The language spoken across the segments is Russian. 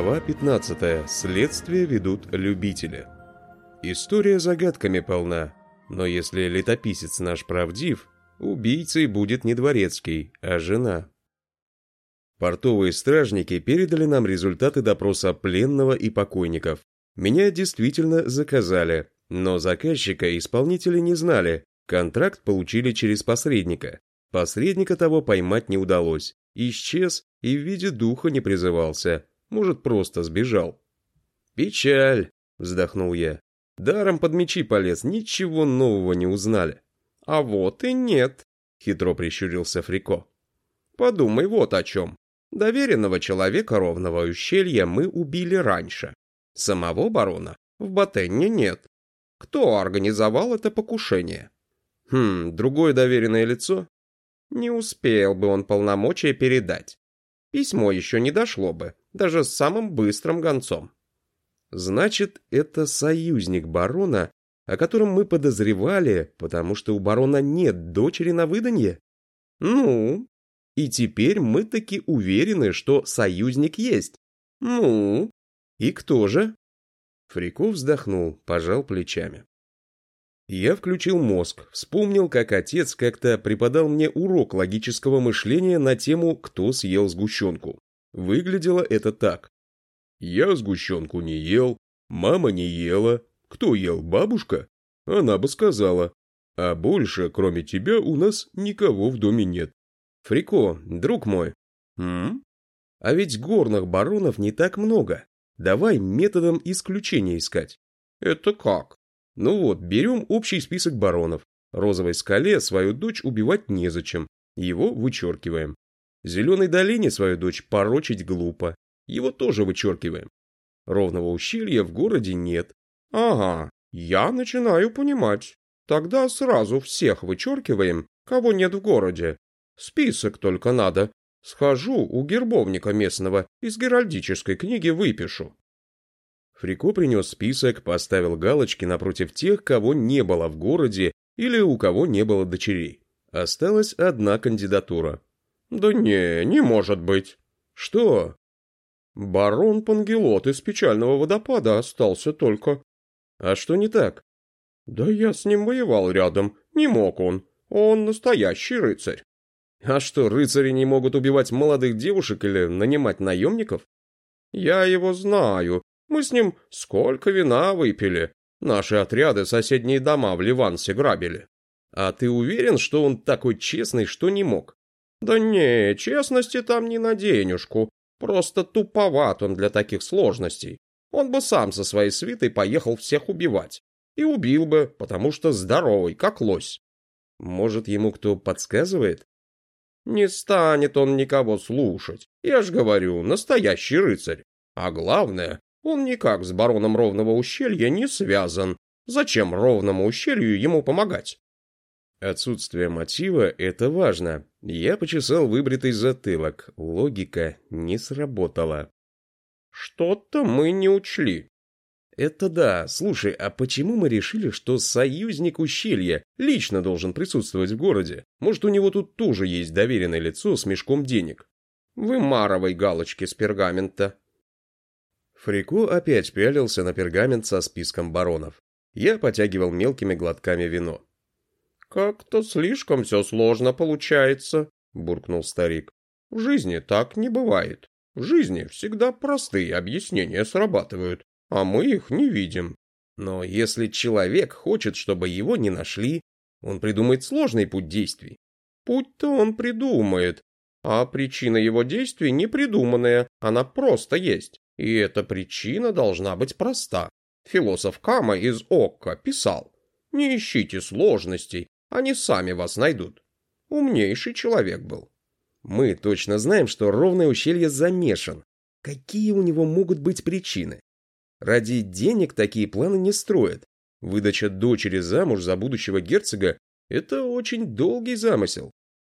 Глава 15. Следствие ведут любители. История загадками полна, но если летописец наш правдив, убийцей будет не дворецкий, а жена. Портовые стражники передали нам результаты допроса пленного и покойников. Меня действительно заказали, но заказчика исполнители не знали, контракт получили через посредника. Посредника того поймать не удалось, исчез и в виде духа не призывался, может, просто сбежал. «Печаль», — вздохнул я. «Даром под мечи полез, ничего нового не узнали». «А вот и нет», — хитро прищурился Фрико. «Подумай вот о чем. Доверенного человека ровного ущелья мы убили раньше. Самого барона в Батенне нет. Кто организовал это покушение?» «Хм, другое доверенное лицо?» «Не успел бы он полномочия передать. Письмо еще не дошло бы, даже с самым быстрым гонцом. Значит, это союзник барона, о котором мы подозревали, потому что у барона нет дочери на выданье? Ну, и теперь мы таки уверены, что союзник есть. Ну, и кто же? Фриков вздохнул, пожал плечами. Я включил мозг, вспомнил, как отец как-то преподал мне урок логического мышления на тему «Кто съел сгущенку?». Выглядело это так. Я сгущенку не ел, мама не ела. Кто ел, бабушка? Она бы сказала. А больше, кроме тебя, у нас никого в доме нет. Фрико, друг мой. М? А ведь горных баронов не так много. Давай методом исключения искать. Это как? Ну вот, берем общий список баронов. Розовой скале свою дочь убивать незачем. Его вычеркиваем. Зеленой долине свою дочь порочить глупо. Его тоже вычеркиваем. Ровного ущелья в городе нет. Ага, я начинаю понимать. Тогда сразу всех вычеркиваем, кого нет в городе. Список только надо. Схожу у гербовника местного, из геральдической книги выпишу. Фрико принес список, поставил галочки напротив тех, кого не было в городе или у кого не было дочерей. Осталась одна кандидатура. «Да не, не может быть». «Что?» «Барон Пангелот из печального водопада остался только». «А что не так?» «Да я с ним воевал рядом. Не мог он. Он настоящий рыцарь». «А что, рыцари не могут убивать молодых девушек или нанимать наемников?» «Я его знаю. Мы с ним сколько вина выпили. Наши отряды соседние дома в Ливансе грабили. А ты уверен, что он такой честный, что не мог? Да не, честности там не на денежку. Просто туповат он для таких сложностей. Он бы сам со своей свитой поехал всех убивать. И убил бы, потому что здоровый, как лось. Может, ему кто подсказывает? Не станет он никого слушать. Я ж говорю, настоящий рыцарь. А главное, он никак с бароном Ровного ущелья не связан. Зачем Ровному ущелью ему помогать? Отсутствие мотива — это важно. Я почесал выбритый затылок. Логика не сработала. Что-то мы не учли. Это да. Слушай, а почему мы решили, что союзник ущелья лично должен присутствовать в городе? Может, у него тут тоже есть доверенное лицо с мешком денег? Вымарывай галочки с пергамента. Фрико опять пялился на пергамент со списком баронов. Я потягивал мелкими глотками вино. «Как-то слишком все сложно получается», — буркнул старик. «В жизни так не бывает. В жизни всегда простые объяснения срабатывают, а мы их не видим. Но если человек хочет, чтобы его не нашли, он придумает сложный путь действий. Путь-то он придумает, а причина его действий не придуманная, она просто есть. И эта причина должна быть проста. Философ Кама из Окка писал, «Не ищите сложностей, они сами вас найдут». Умнейший человек был. Мы точно знаем, что ровное ущелье замешан. Какие у него могут быть причины? Ради денег такие планы не строят. Выдача дочери замуж за будущего герцога – это очень долгий замысел.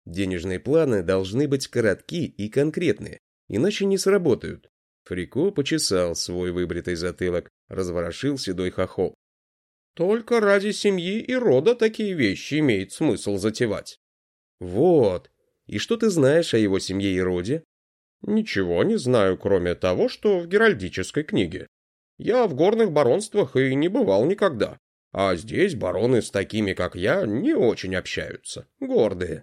Денежные планы должны быть коротки и конкретные, иначе не сработают. Фрико почесал свой выбритый затылок, разворошил седой хохол. Только ради семьи и рода такие вещи имеет смысл затевать. Вот. И что ты знаешь о его семье и роде? Ничего не знаю, кроме того, что в геральдической книге. Я в горных баронствах и не бывал никогда. А здесь бароны с такими, как я, не очень общаются. Гордые.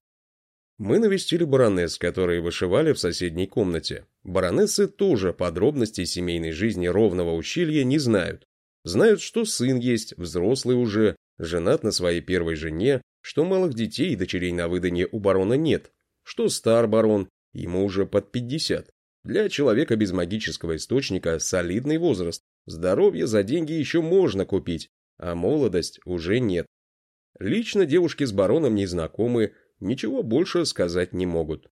Мы навестили баронесс, которые вышивали в соседней комнате. Баронессы тоже подробностей семейной жизни ровного ущелья не знают. Знают, что сын есть, взрослый уже, женат на своей первой жене, что малых детей и дочерей на выданье у барона нет, что стар барон, ему уже под 50. Для человека без магического источника солидный возраст, здоровье за деньги еще можно купить, а молодость уже нет. Лично девушки с бароном не знакомы, ничего больше сказать не могут.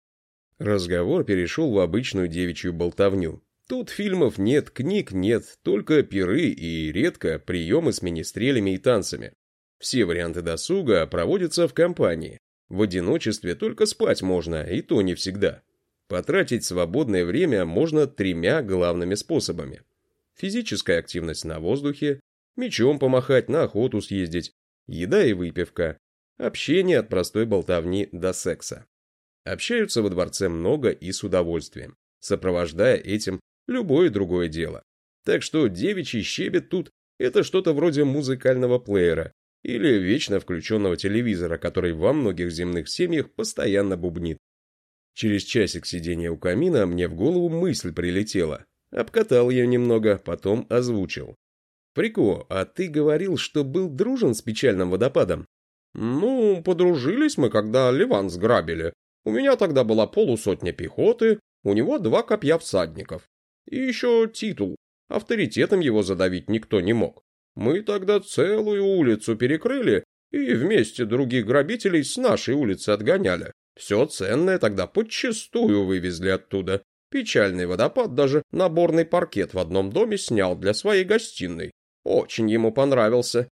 Разговор перешел в обычную девичью болтовню. Тут фильмов нет, книг нет, только пиры и редко приемы с министрелями и танцами. Все варианты досуга проводятся в компании. В одиночестве только спать можно, и то не всегда. Потратить свободное время можно тремя главными способами. Физическая активность на воздухе, мечом помахать, на охоту съездить, еда и выпивка, общение от простой болтовни до секса. Общаются во дворце много и с удовольствием, сопровождая этим любое другое дело. Так что девичий щебет тут – это что-то вроде музыкального плеера или вечно включенного телевизора, который во многих земных семьях постоянно бубнит. Через часик сидения у камина мне в голову мысль прилетела. Обкатал ее немного, потом озвучил. «Фрико, а ты говорил, что был дружен с печальным водопадом?» «Ну, подружились мы, когда Ливан сграбили. У меня тогда была полусотня пехоты, у него два копья всадников. И еще титул. Авторитетом его задавить никто не мог. Мы тогда целую улицу перекрыли и вместе других грабителей с нашей улицы отгоняли. Все ценное тогда подчистую вывезли оттуда. Печальный водопад даже наборный паркет в одном доме снял для своей гостиной. Очень ему понравился.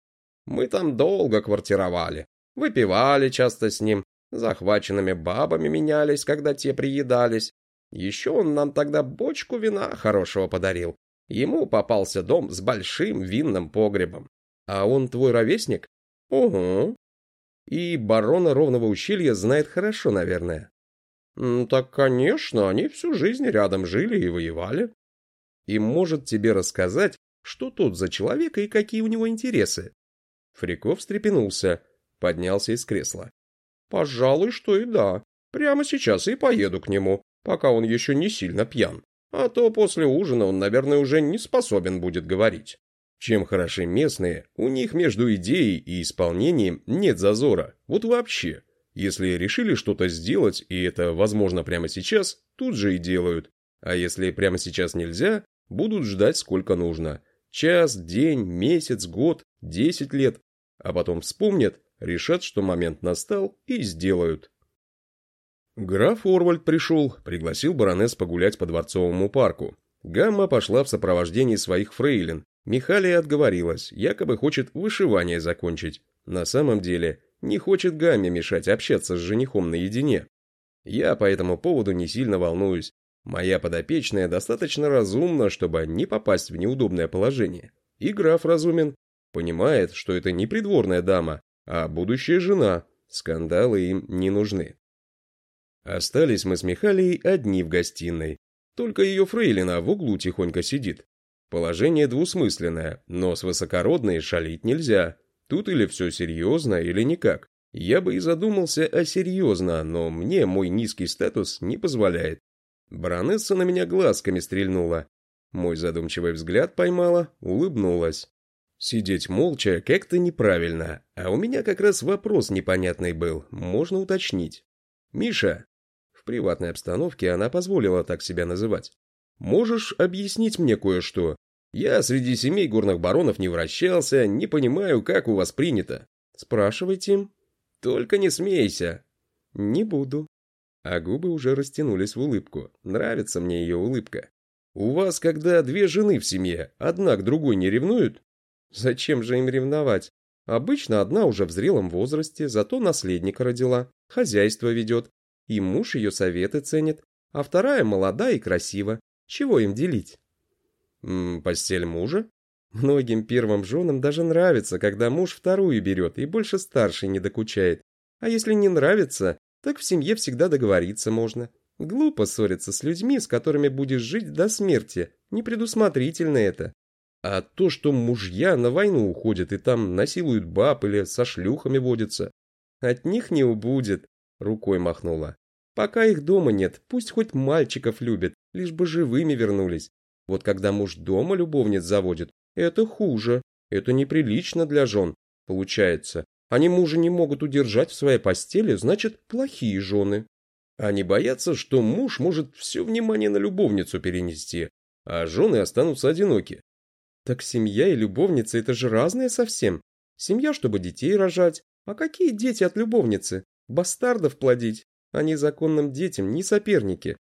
Мы там долго квартировали. Выпивали часто с ним. Захваченными бабами менялись, когда те приедались. Еще он нам тогда бочку вина хорошего подарил. Ему попался дом с большим винным погребом. А он твой ровесник? Угу. И барона Ровного ущелья знает хорошо, наверное. Так, конечно, они всю жизнь рядом жили и воевали. И может тебе рассказать, что тут за человек и какие у него интересы. Фриков встрепенулся, поднялся из кресла. Пожалуй, что и да. Прямо сейчас и поеду к нему, пока он еще не сильно пьян. А то после ужина он, наверное, уже не способен будет говорить. Чем хороши местные, у них между идеей и исполнением нет зазора. Вот вообще. Если решили что-то сделать, и это возможно прямо сейчас, тут же и делают. А если прямо сейчас нельзя, будут ждать сколько нужно. Час, день, месяц, год, десять лет. А потом вспомнят, решат, что момент настал, и сделают. Граф Орвальд пришел, пригласил баронесс погулять по Дворцовому парку. Гамма пошла в сопровождении своих фрейлин. Михалия отговорилась, якобы хочет вышивание закончить. На самом деле, не хочет Гамме мешать общаться с женихом наедине. Я по этому поводу не сильно волнуюсь. Моя подопечная достаточно разумна, чтобы не попасть в неудобное положение. И граф разумен. Понимает, что это не придворная дама, а будущая жена. Скандалы им не нужны. Остались мы с Михалией одни в гостиной. Только ее фрейлина в углу тихонько сидит. Положение двусмысленное, но с высокородной шалить нельзя. Тут или все серьезно, или никак. Я бы и задумался о серьезно, но мне мой низкий статус не позволяет. Баронесса на меня глазками стрельнула. Мой задумчивый взгляд поймала, улыбнулась. Сидеть молча как-то неправильно, а у меня как раз вопрос непонятный был, можно уточнить. «Миша!» Приватной обстановке она позволила так себя называть. «Можешь объяснить мне кое-что? Я среди семей горных баронов не вращался, не понимаю, как у вас принято». «Спрашивайте». «Только не смейся». «Не буду» а губы уже растянулись в улыбку. Нравится мне ее улыбка. «У вас, когда две жены в семье, одна к другой не ревнуют?» «Зачем же им ревновать? Обычно одна уже в зрелом возрасте, зато наследника родила, хозяйство ведет, и муж ее советы ценит, а вторая молода и красива. Чего им делить?» М -м, «Постель мужа?» Многим первым женам даже нравится, когда муж вторую берет и больше старшей не докучает. А если не нравится, так в семье всегда договориться можно. Глупо ссориться с людьми, с которыми будешь жить до смерти. Непредусмотрительно это. А то, что мужья на войну уходят и там насилуют баб или со шлюхами водятся, от них не убудет, рукой махнула. Пока их дома нет, пусть хоть мальчиков любят, лишь бы живыми вернулись. Вот когда муж дома любовниц заводит, это хуже, это неприлично для жен, получается. Они мужа не могут удержать в своей постели, значит, плохие жены. Они боятся, что муж может все внимание на любовницу перенести, а жены останутся одиноки. Так семья и любовница – это же разные совсем. Семья, чтобы детей рожать. А какие дети от любовницы? Бастардов плодить. Они законным детям не соперники.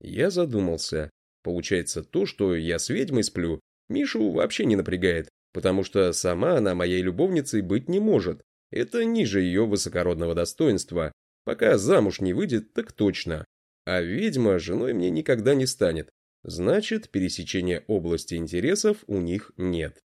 Я задумался. Получается то, что я с ведьмой сплю, Мишу вообще не напрягает, потому что сама она моей любовницей быть не может. Это ниже ее высокородного достоинства. Пока замуж не выйдет, так точно. А ведьма женой мне никогда не станет. Значит, пересечения области интересов у них нет.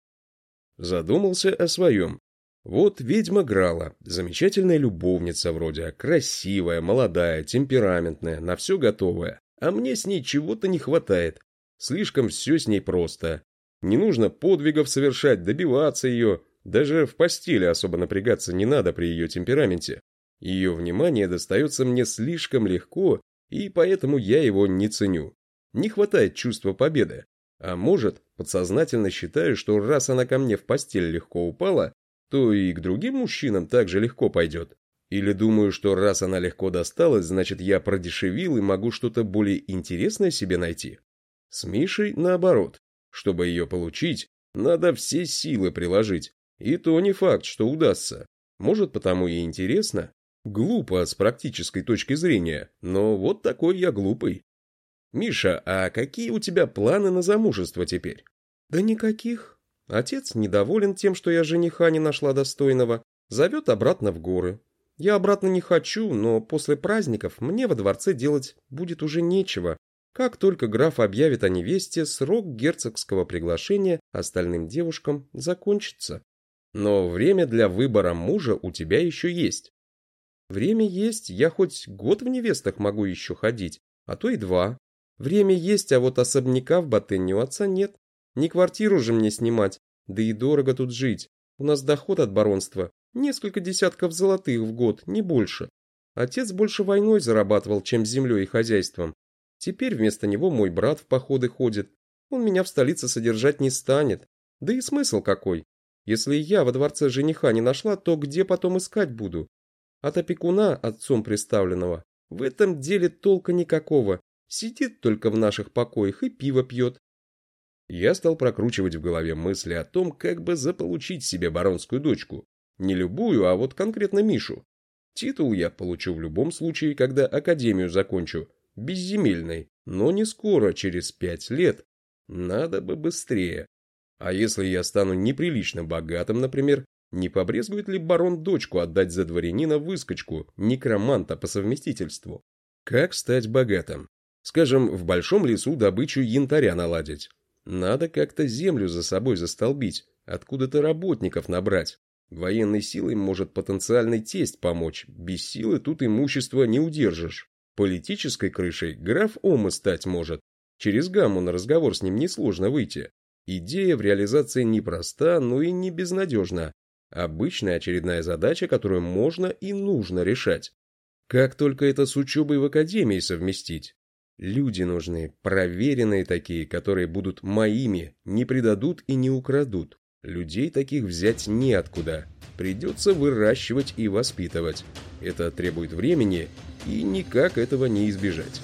Задумался о своем. Вот ведьма Грала, замечательная любовница вроде, красивая, молодая, темпераментная, на все готовая. А мне с ней чего-то не хватает. Слишком все с ней просто. Не нужно подвигов совершать, добиваться ее. Даже в постели особо напрягаться не надо при ее темпераменте. Ее внимание достается мне слишком легко, и поэтому я его не ценю. Не хватает чувства победы. А может, подсознательно считаю, что раз она ко мне в постель легко упала, то и к другим мужчинам также легко пойдет. Или думаю, что раз она легко досталась, значит я продешевил и могу что-то более интересное себе найти. С Мишей наоборот. Чтобы ее получить, надо все силы приложить. И то не факт, что удастся. Может, потому и интересно. Глупо с практической точки зрения, но вот такой я глупый. Миша, а какие у тебя планы на замужество теперь? Да никаких. Отец недоволен тем, что я жениха не нашла достойного. Зовет обратно в горы. Я обратно не хочу, но после праздников мне во дворце делать будет уже нечего. Как только граф объявит о невесте, срок герцогского приглашения остальным девушкам закончится. Но время для выбора мужа у тебя еще есть. Время есть, я хоть год в невестах могу еще ходить, а то и два. Время есть, а вот особняка в Батенне у отца нет. Не квартиру же мне снимать, да и дорого тут жить. У нас доход от баронства несколько десятков золотых в год, не больше. Отец больше войной зарабатывал, чем землей и хозяйством. Теперь вместо него мой брат в походы ходит. Он меня в столице содержать не станет. Да и смысл какой? Если я во дворце жениха не нашла, то где потом искать буду? От опекуна, отцом представленного, в этом деле толка никакого. Сидит только в наших покоях и пиво пьет. Я стал прокручивать в голове мысли о том, как бы заполучить себе баронскую дочку. Не любую, а вот конкретно Мишу. Титул я получу в любом случае, когда академию закончу. Безземельный, но не скоро, через пять лет. Надо бы быстрее. А если я стану неприлично богатым, например, не побрезгует ли барон дочку отдать за дворянина выскочку, некроманта по совместительству? Как стать богатым? Скажем, в большом лесу добычу янтаря наладить. Надо как-то землю за собой застолбить, откуда-то работников набрать. Военной силой может потенциальный тесть помочь, без силы тут имущество не удержишь. Политической крышей граф Ома стать может. Через гамму на разговор с ним несложно выйти. Идея в реализации непроста, но и не безнадежна. Обычная очередная задача, которую можно и нужно решать. Как только это с учебой в академии совместить? Люди нужны, проверенные такие, которые будут моими, не предадут и не украдут. Людей таких взять неоткуда. Придется выращивать и воспитывать. Это требует времени, и никак этого не избежать.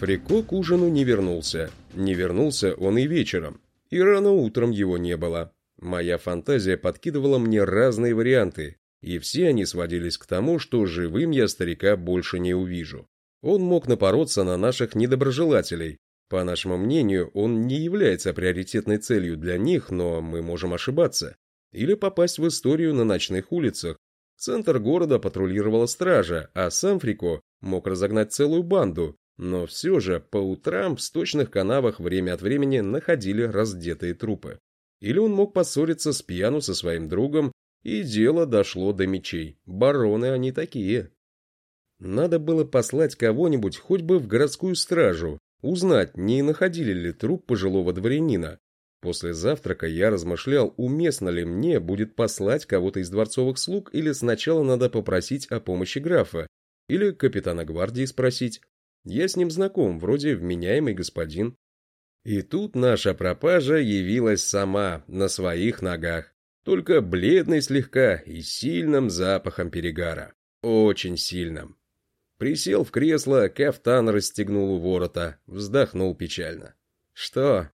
Фрико к ужину не вернулся. Не вернулся он и вечером. И рано утром его не было. Моя фантазия подкидывала мне разные варианты, и все они сводились к тому, что живым я старика больше не увижу. Он мог напороться на наших недоброжелателей. По нашему мнению, он не является приоритетной целью для них, но мы можем ошибаться. Или попасть в историю на ночных улицах. Центр города патрулировала стража, а сам Фрико мог разогнать целую банду. Но все же по утрам в сточных канавах время от времени находили раздетые трупы. Или он мог поссориться с пьяну со своим другом и дело дошло до мечей. Бароны они такие. Надо было послать кого-нибудь хоть бы в городскую стражу, узнать, не находили ли труп пожилого дворянина. После завтрака я размышлял, уместно ли мне будет послать кого-то из дворцовых слуг или сначала надо попросить о помощи графа, или капитана гвардии спросить. Я с ним знаком, вроде вменяемый господин. И тут наша пропажа явилась сама, на своих ногах, только бледной слегка и сильным запахом перегара. Очень сильным. Присел в кресло, кафтан расстегнул у ворота, вздохнул печально. «Что?»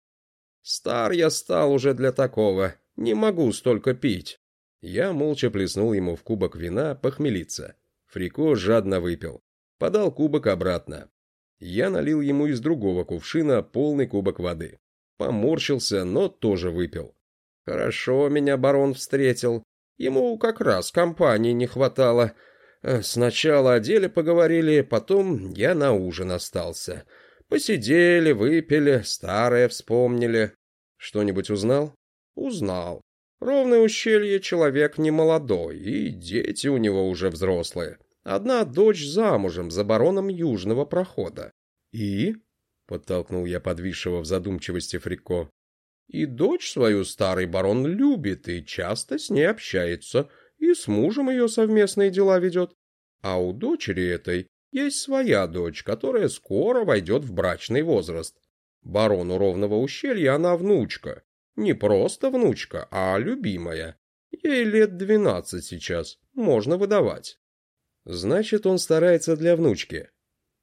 «Стар я стал уже для такого, не могу столько пить». Я молча плеснул ему в кубок вина похмелиться. Фрико жадно выпил. Подал кубок обратно. Я налил ему из другого кувшина полный кубок воды. Поморщился, но тоже выпил. Хорошо меня барон встретил. Ему как раз компании не хватало. Э, сначала о деле поговорили, потом я на ужин остался. Посидели, выпили, старое вспомнили. Что-нибудь узнал? Узнал. Ровное ущелье человек не молодой, и дети у него уже взрослые. Одна дочь замужем за бароном Южного прохода. «И?» — подтолкнул я подвисшего в задумчивости Фрико. «И дочь свою старый барон любит и часто с ней общается, и с мужем ее совместные дела ведет. А у дочери этой есть своя дочь, которая скоро войдет в брачный возраст. Барону Ровного ущелья она внучка. Не просто внучка, а любимая. Ей лет двенадцать сейчас, можно выдавать. Значит, он старается для внучки.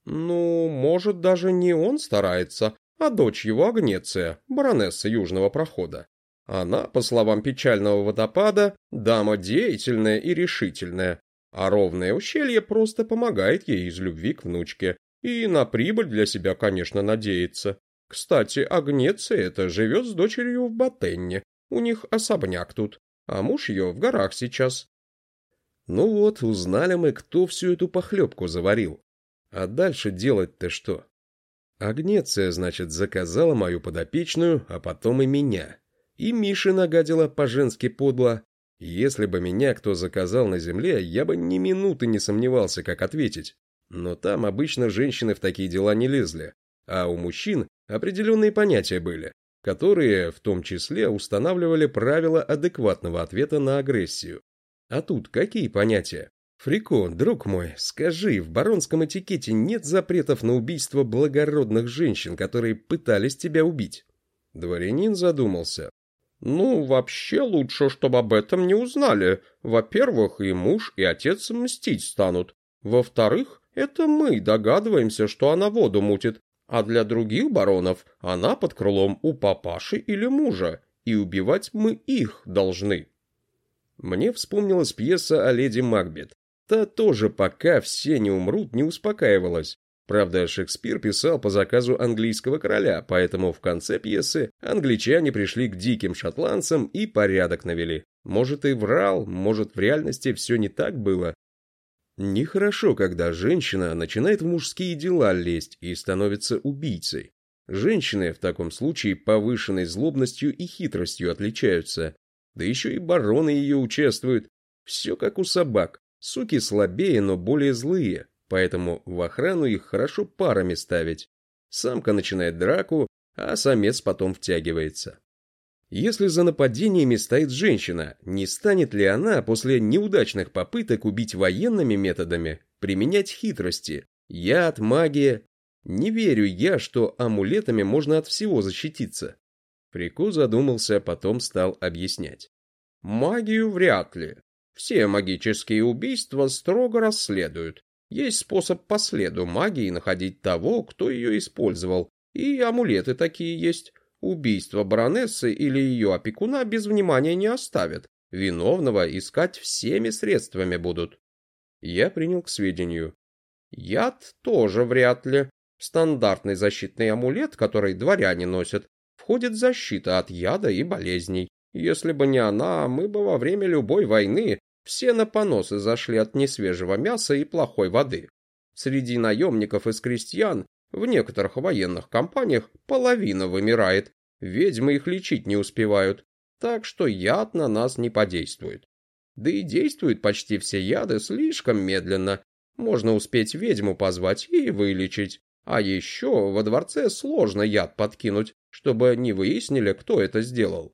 Ну, может, даже не он старается, а дочь его Агнеция, баронесса Южного прохода. Она, по словам печального водопада, дама деятельная и решительная, а ровное ущелье просто помогает ей из любви к внучке. И на прибыль для себя, конечно, надеется. Кстати, Агнеция эта живет с дочерью в Батенне. У них особняк тут, а муж ее в горах сейчас. Ну вот, узнали мы, кто всю эту похлебку заварил. А дальше делать-то что? Агнеция, значит, заказала мою подопечную, а потом и меня. И Мише нагадила по-женски подло. Если бы меня кто заказал на земле, я бы ни минуты не сомневался, как ответить. Но там обычно женщины в такие дела не лезли. А у мужчин определенные понятия были, которые, в том числе, устанавливали правила адекватного ответа на агрессию. А тут какие понятия? Фрико, друг мой, скажи, в баронском этикете нет запретов на убийство благородных женщин, которые пытались тебя убить? Дворянин задумался. Ну, вообще лучше, чтобы об этом не узнали. Во-первых, и муж, и отец мстить станут. Во-вторых, это мы догадываемся, что она воду мутит, а для других баронов она под крылом у папаши или мужа, и убивать мы их должны. Мне вспомнилась пьеса о леди Макбет. Та тоже пока все не умрут, не успокаивалась. Правда, Шекспир писал по заказу английского короля, поэтому в конце пьесы англичане пришли к диким шотландцам и порядок навели. Может и врал, может в реальности все не так было. Нехорошо, когда женщина начинает в мужские дела лезть и становится убийцей. Женщины в таком случае повышенной злобностью и хитростью отличаются. Да еще и бароны ее участвуют. Все как у собак. Суки слабее, но более злые, поэтому в охрану их хорошо парами ставить. Самка начинает драку, а самец потом втягивается. Если за нападениями стоит женщина, не станет ли она после неудачных попыток убить военными методами применять хитрости, яд, магия? Не верю я, что амулетами можно от всего защититься. Фрико задумался, потом стал объяснять. Магию вряд ли. Все магические убийства строго расследуют. Есть способ по следу магии находить того, кто ее использовал. И амулеты такие есть. Убийство баронессы или ее опекуна без внимания не оставят. Виновного искать всеми средствами будут. Я принял к сведению. Яд тоже вряд ли. Стандартный защитный амулет, который дворяне носят, входит защита от яда и болезней. Если бы не она, мы бы во время любой войны все на поносы зашли от несвежего мяса и плохой воды. Среди наемников из крестьян в некоторых военных компаниях половина вымирает, ведьмы их лечить не успевают, так что яд на нас не подействует. Да и действуют почти все яды слишком медленно, Можно успеть ведьму позвать и вылечить. А еще во дворце сложно яд подкинуть, чтобы не выяснили, кто это сделал.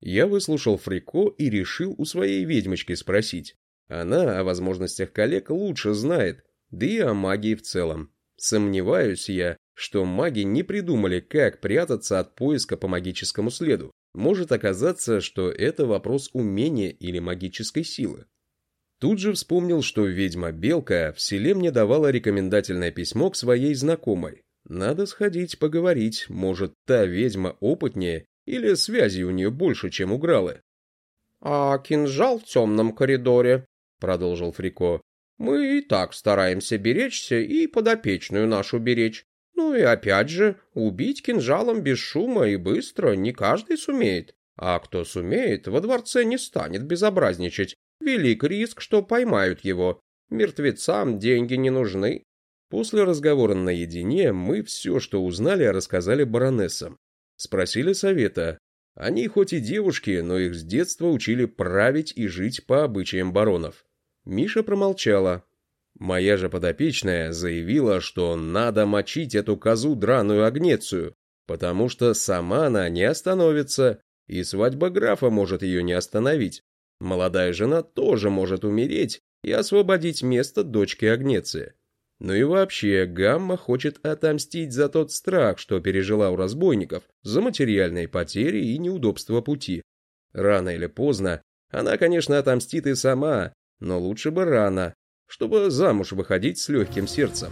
Я выслушал Фрико и решил у своей ведьмочки спросить. Она о возможностях коллег лучше знает, да и о магии в целом. Сомневаюсь я, что маги не придумали, как прятаться от поиска по магическому следу. Может оказаться, что это вопрос умения или магической силы. Тут же вспомнил, что ведьма-белка в селе мне давала рекомендательное письмо к своей знакомой. Надо сходить поговорить, может, та ведьма опытнее или связи у нее больше, чем у Гралы. — А кинжал в темном коридоре, — продолжил Фрико. — Мы и так стараемся беречься и подопечную нашу беречь. Ну и опять же, убить кинжалом без шума и быстро не каждый сумеет. А кто сумеет, во дворце не станет безобразничать Велик риск, что поймают его. Мертвецам деньги не нужны. После разговора наедине мы все, что узнали, рассказали баронессам. Спросили совета. Они хоть и девушки, но их с детства учили править и жить по обычаям баронов. Миша промолчала. Моя же подопечная заявила, что надо мочить эту козу драную Агнецию, потому что сама она не остановится, и свадьба графа может ее не остановить. Молодая жена тоже может умереть и освободить место дочки Агнеции. Ну и вообще, Гамма хочет отомстить за тот страх, что пережила у разбойников, за материальные потери и неудобства пути. Рано или поздно она, конечно, отомстит и сама, но лучше бы рано, чтобы замуж выходить с легким сердцем.